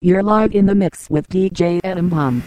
You're live in the mix with DJ Adam Bomb.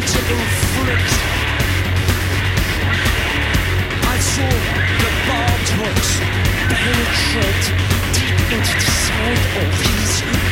to inflict. I saw the barbed hooks penetrate deep into the side of his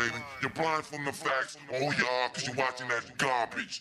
baby. You're blind from the facts. Oh, y'all, cause you're watching that garbage.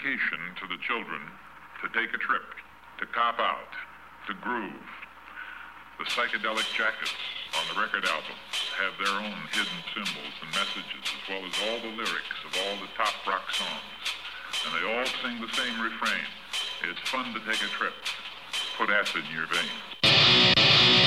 To the children to take a trip, to cop out, to groove. The psychedelic jackets on the record album have their own hidden symbols and messages, as well as all the lyrics of all the top rock songs. And they all sing the same refrain. It's fun to take a trip. Put acid in your veins.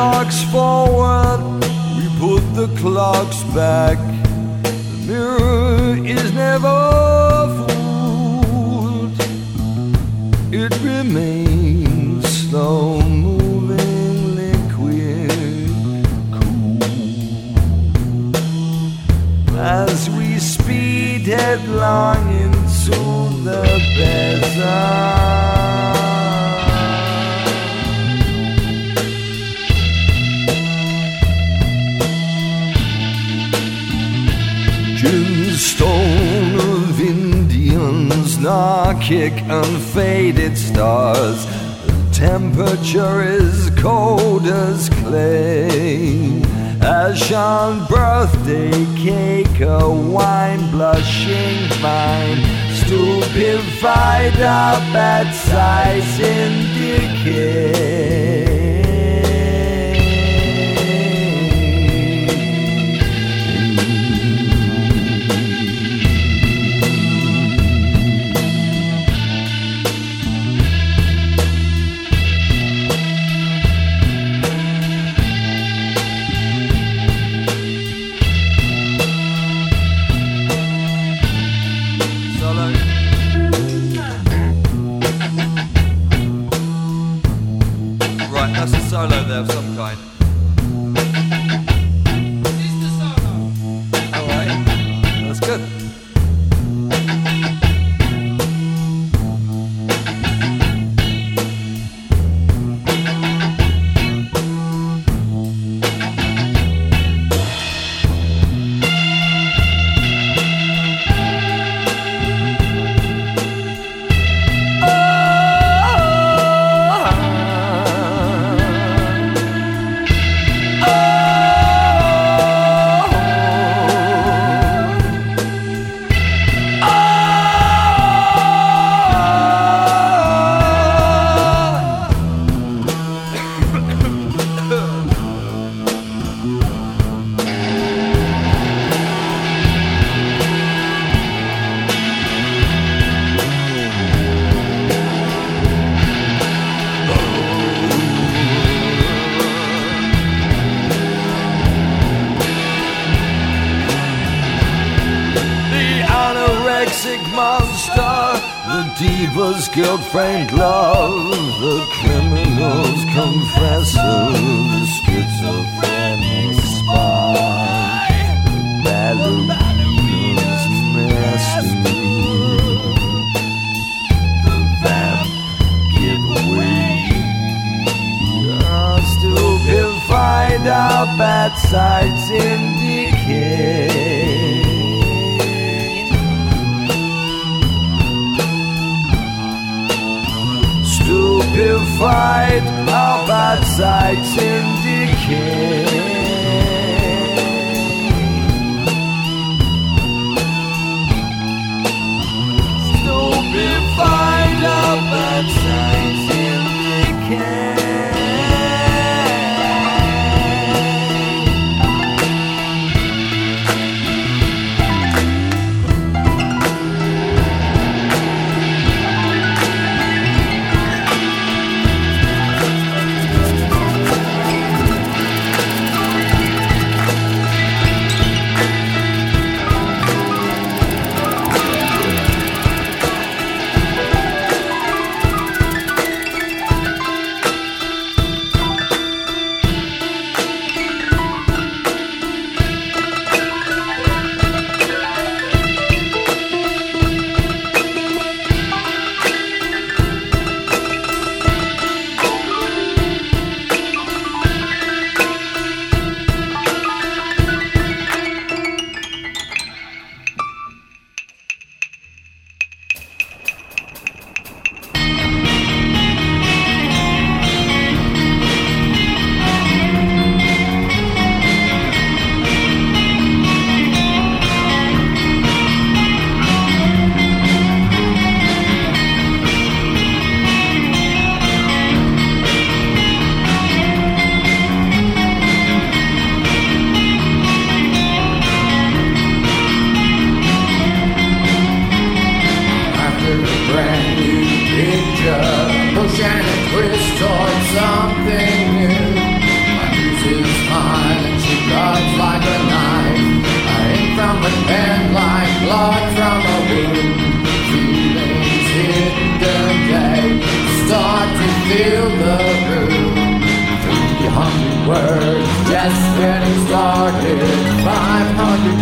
Clocks forward, we put the clocks back. The mirror is never fooled, it remains slow moving liquid cool. As we speed headlong into the desert. Indians, Narkic unfaded stars. The temperature is cold as clay. Ash on birthday cake, a wine blushing fine. Stupefied up at size in decay.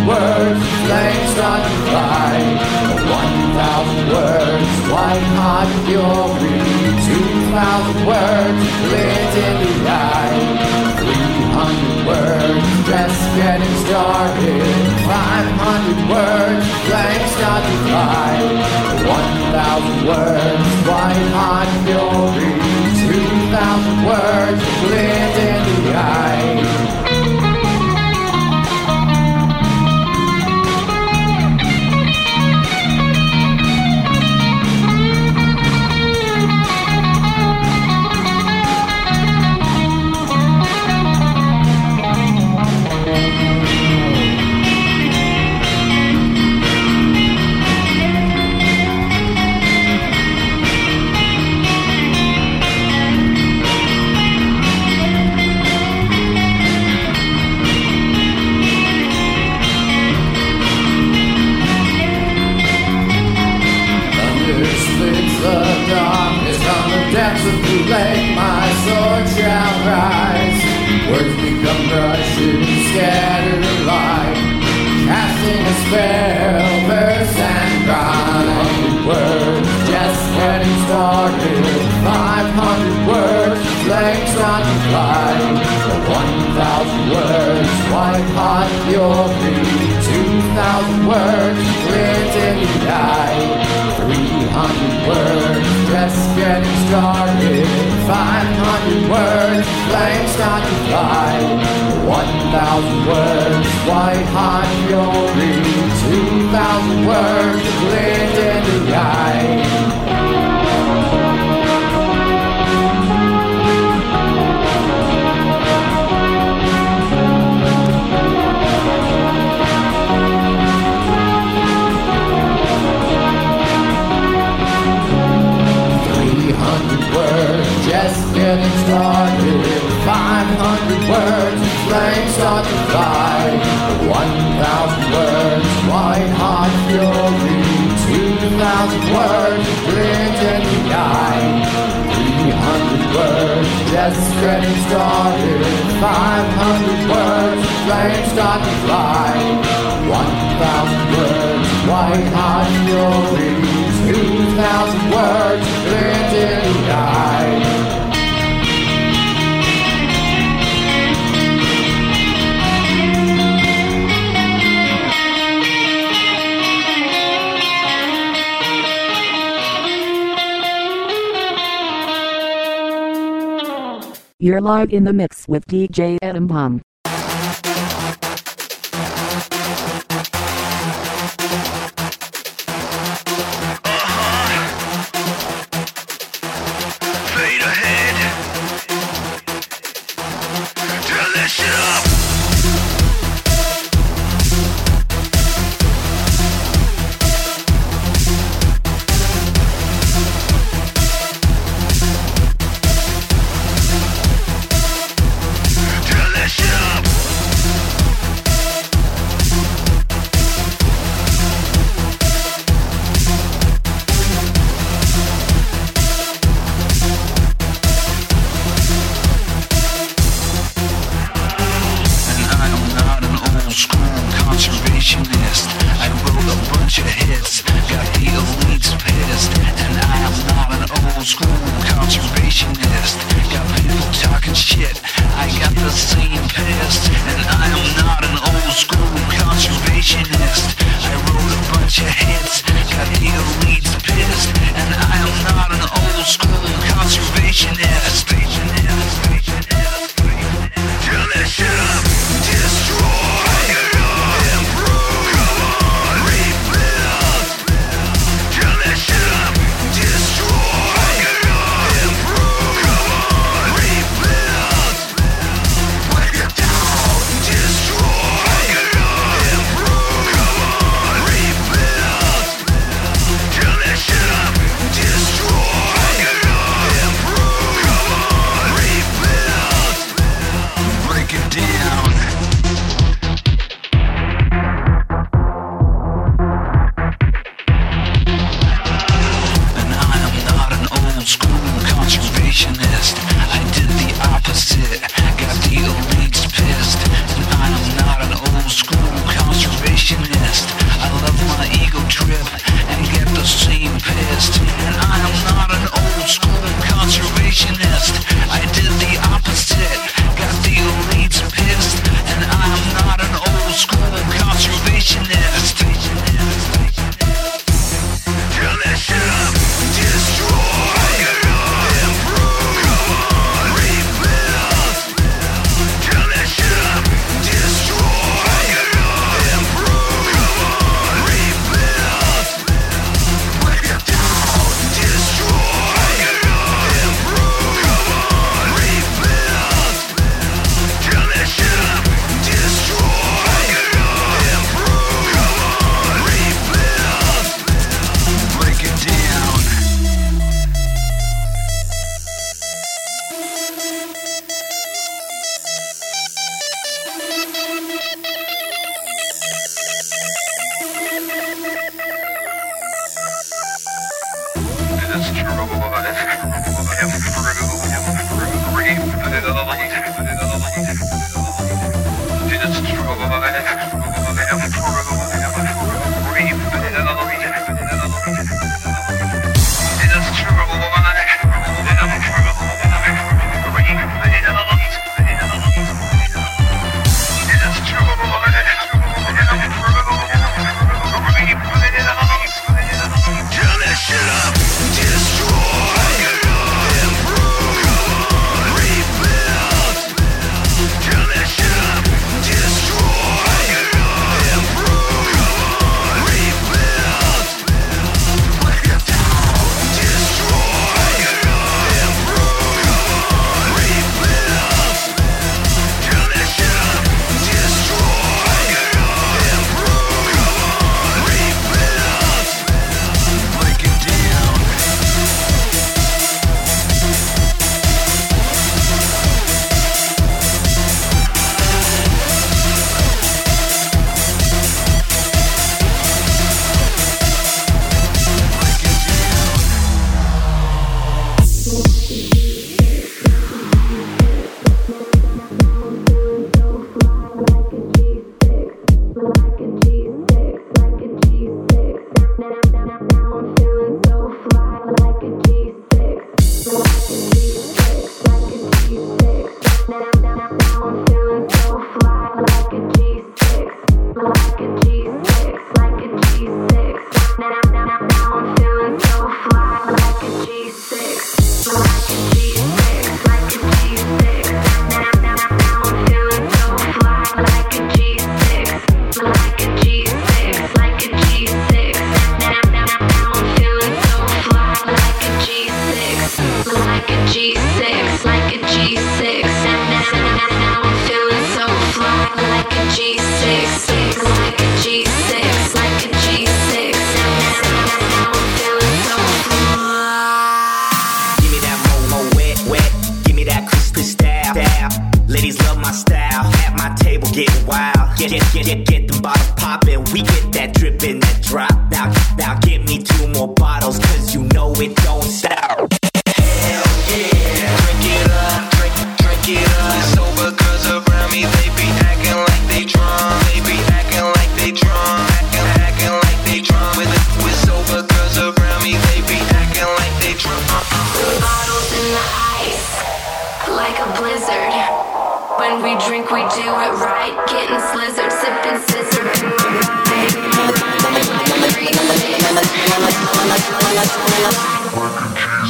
Words, flames start to fly. 1,000 words, white hot fury. 2,000 words, glint in the eye. 300 words, just getting started. 500 words, flames start to fly. 1,000 words, white hot fury. 2,000 words, glint in the eye. Of the lake. My sword shall rise. Words become brushes scattered alike. Casting a spell, verse and rhyme. Words just getting started. Five hundred words, flames start to fly. One thousand words, white hot fury. Two thousand words, glint in the eye. Hundred words, just getting started. Five hundred words, flames start to fly. One thousand words, white hot fury. Two thousand words, glint live in the mix with DJ Adam Bomb.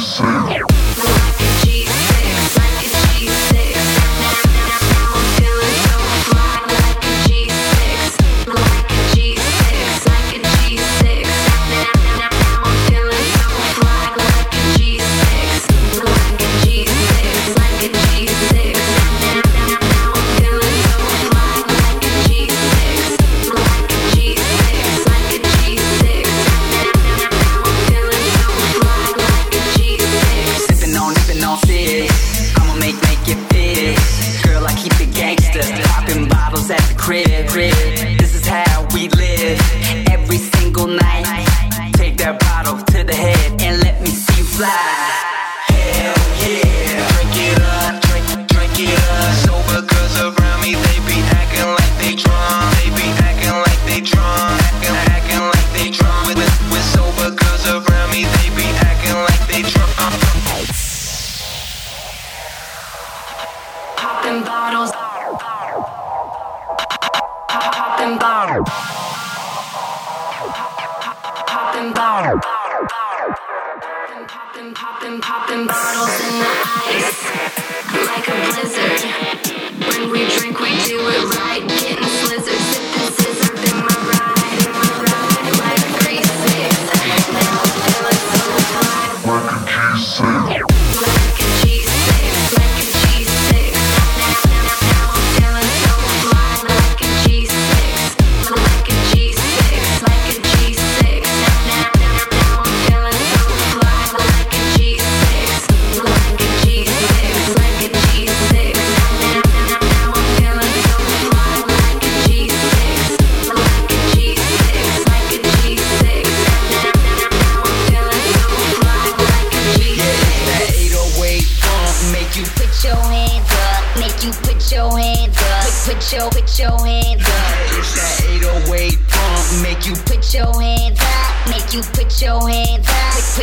G6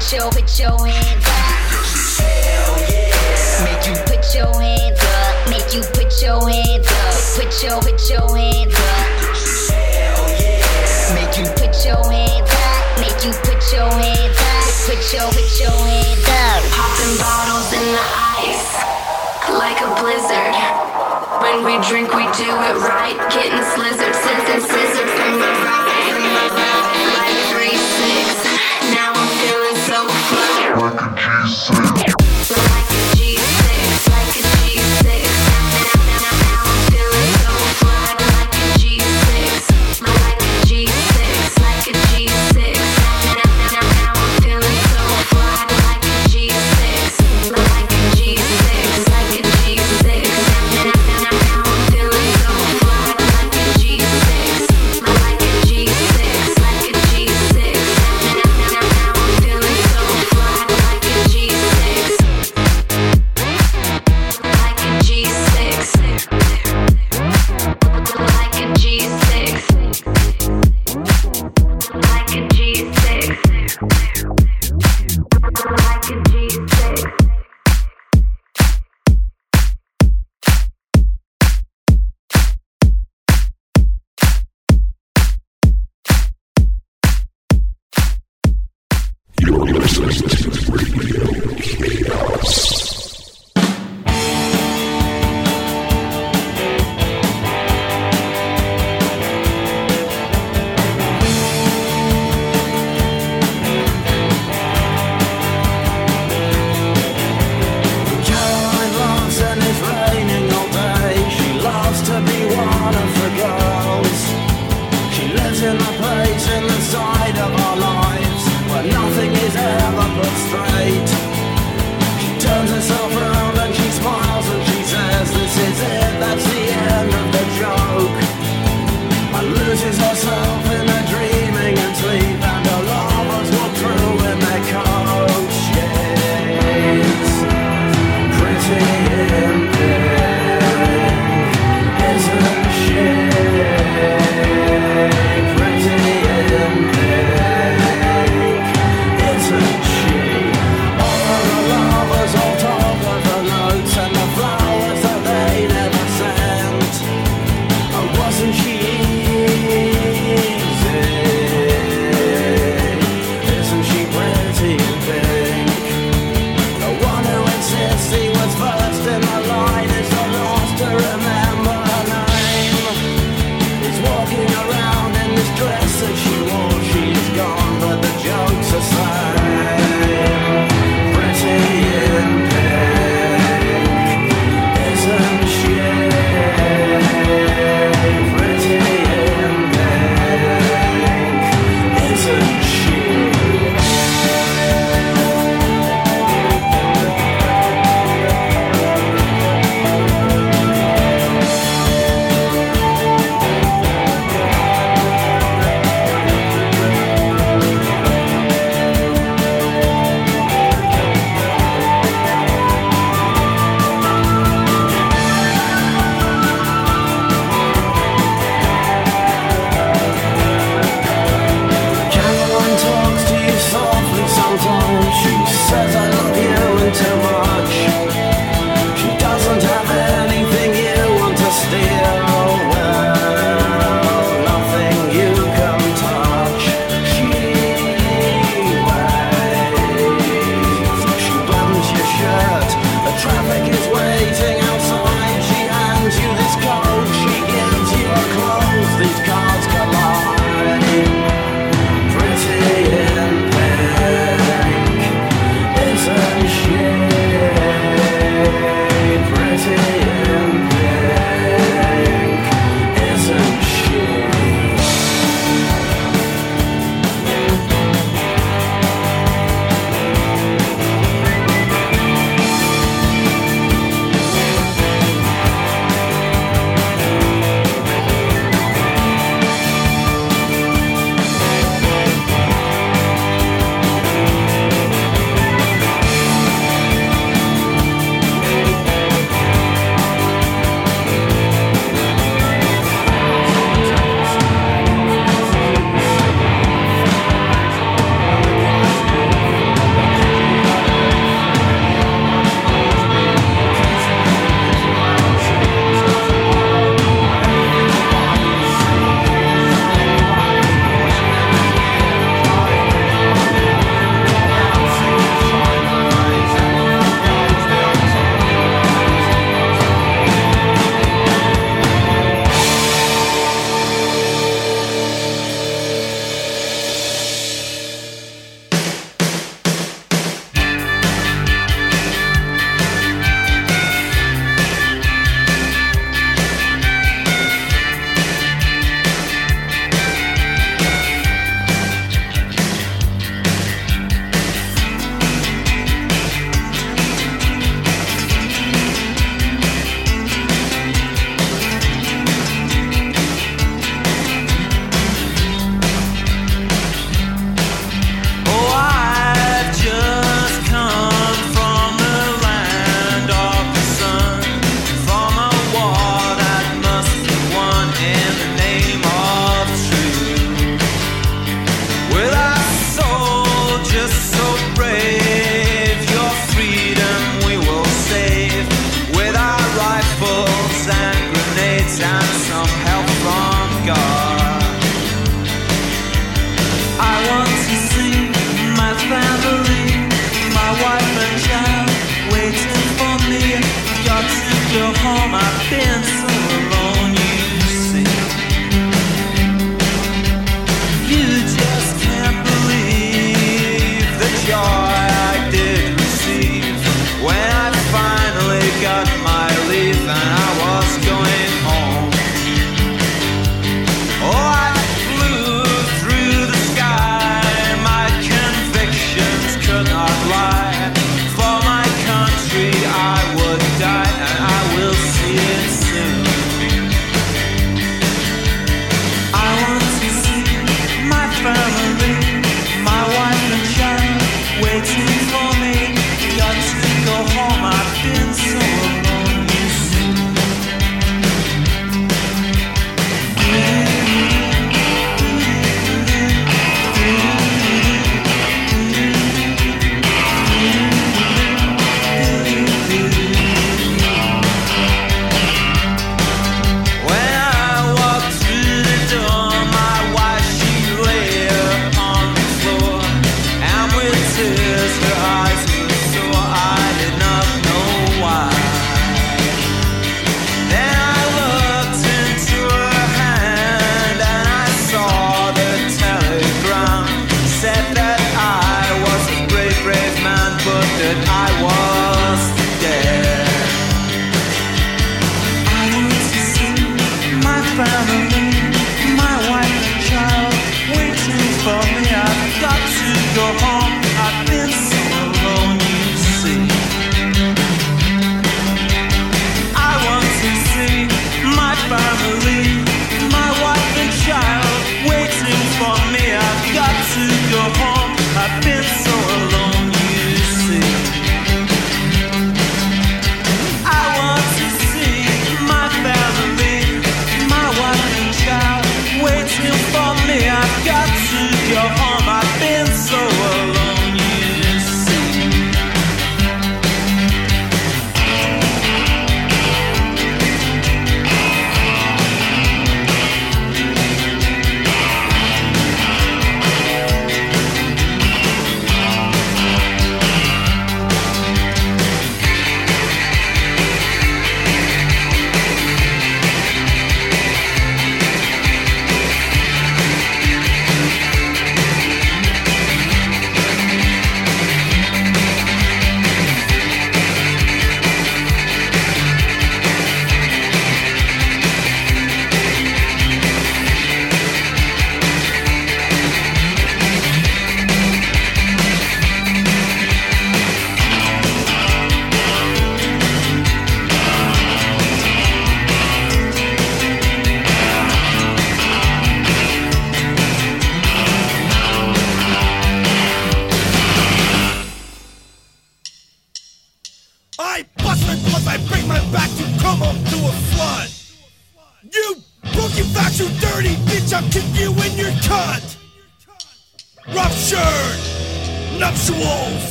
put your put your hands up. Hell yeah. Make you put your hands up. Make you put your hands up. Put your put your hands up. Hell yeah. Make you put your hands up. Make you put your hands up. Put your put your hands up. Popping bottles in the ice like a blizzard. When we drink, we do it right. Getting slizzard, slizzard, slizzard. Christmas.